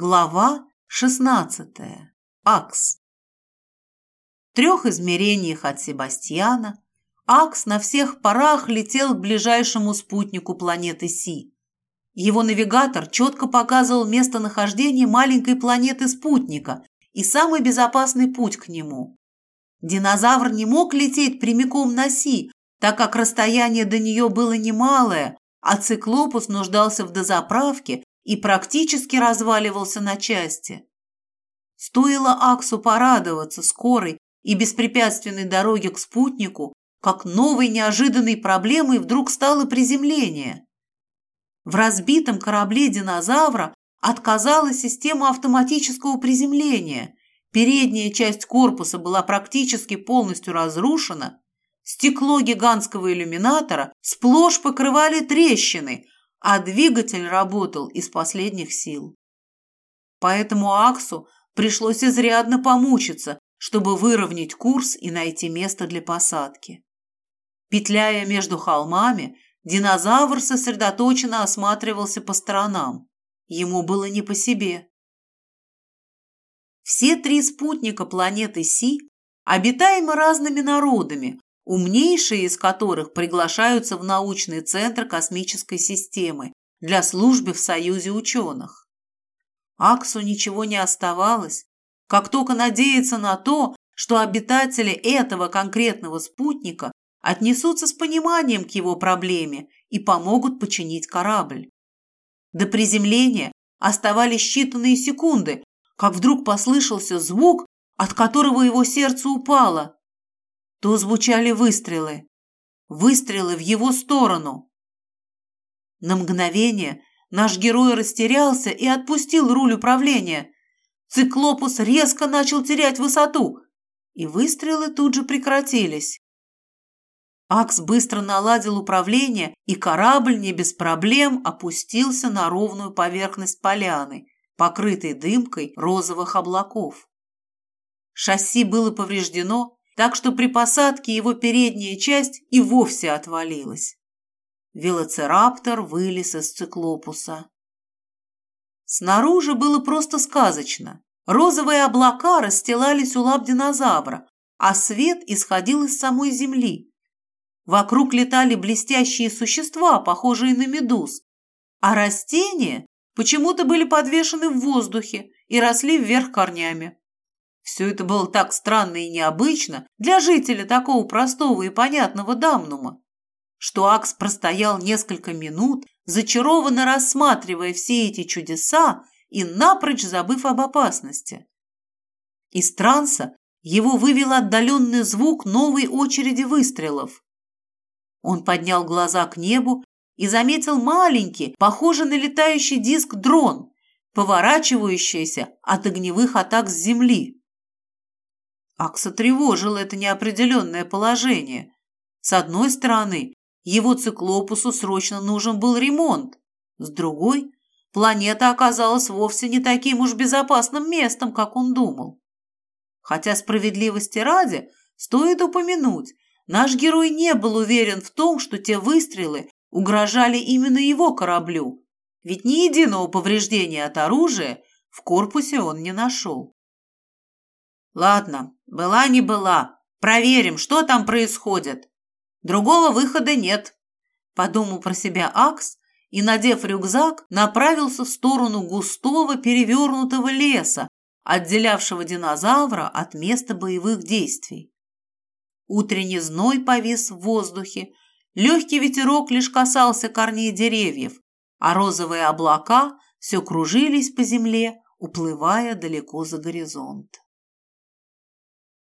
Глава 16. Акс. В трех измерениях от Себастьяна Акс на всех парах летел к ближайшему спутнику планеты Си. Его навигатор четко показывал местонахождение маленькой планеты-спутника и самый безопасный путь к нему. Динозавр не мог лететь прямиком на Си, так как расстояние до нее было немалое, а циклопус нуждался в дозаправке и практически разваливался на части. Стоило Аксу порадоваться скорой и беспрепятственной дороге к спутнику, как новой неожиданной проблемой вдруг стало приземление. В разбитом корабле динозавра отказала система автоматического приземления, передняя часть корпуса была практически полностью разрушена, стекло гигантского иллюминатора сплошь покрывали трещины – а двигатель работал из последних сил. Поэтому Аксу пришлось изрядно помучиться, чтобы выровнять курс и найти место для посадки. Петляя между холмами, динозавр сосредоточенно осматривался по сторонам. Ему было не по себе. Все три спутника планеты Си обитаемы разными народами, умнейшие из которых приглашаются в научный центр космической системы для службы в Союзе ученых. Аксу ничего не оставалось, как только надеяться на то, что обитатели этого конкретного спутника отнесутся с пониманием к его проблеме и помогут починить корабль. До приземления оставались считанные секунды, как вдруг послышался звук, от которого его сердце упало то звучали выстрелы. Выстрелы в его сторону. На мгновение наш герой растерялся и отпустил руль управления. Циклопус резко начал терять высоту, и выстрелы тут же прекратились. Акс быстро наладил управление, и корабль не без проблем опустился на ровную поверхность поляны, покрытой дымкой розовых облаков. Шасси было повреждено, так что при посадке его передняя часть и вовсе отвалилась. Велоцираптор вылез из циклопуса. Снаружи было просто сказочно. Розовые облака расстилались у лап динозавра, а свет исходил из самой земли. Вокруг летали блестящие существа, похожие на медуз, а растения почему-то были подвешены в воздухе и росли вверх корнями. Все это было так странно и необычно для жителя такого простого и понятного Дамнума, что Акс простоял несколько минут, зачарованно рассматривая все эти чудеса и напрочь забыв об опасности. Из транса его вывел отдаленный звук новой очереди выстрелов. Он поднял глаза к небу и заметил маленький, похожий на летающий диск дрон, поворачивающийся от огневых атак с земли. Акса тревожило это неопределенное положение. С одной стороны, его циклопусу срочно нужен был ремонт. С другой, планета оказалась вовсе не таким уж безопасным местом, как он думал. Хотя справедливости ради, стоит упомянуть, наш герой не был уверен в том, что те выстрелы угрожали именно его кораблю, ведь ни единого повреждения от оружия в корпусе он не нашел. Ладно, была не была. Проверим, что там происходит. Другого выхода нет. Подумал про себя Акс и, надев рюкзак, направился в сторону густого перевернутого леса, отделявшего динозавра от места боевых действий. Утренний зной повис в воздухе, легкий ветерок лишь касался корней деревьев, а розовые облака все кружились по земле, уплывая далеко за горизонт.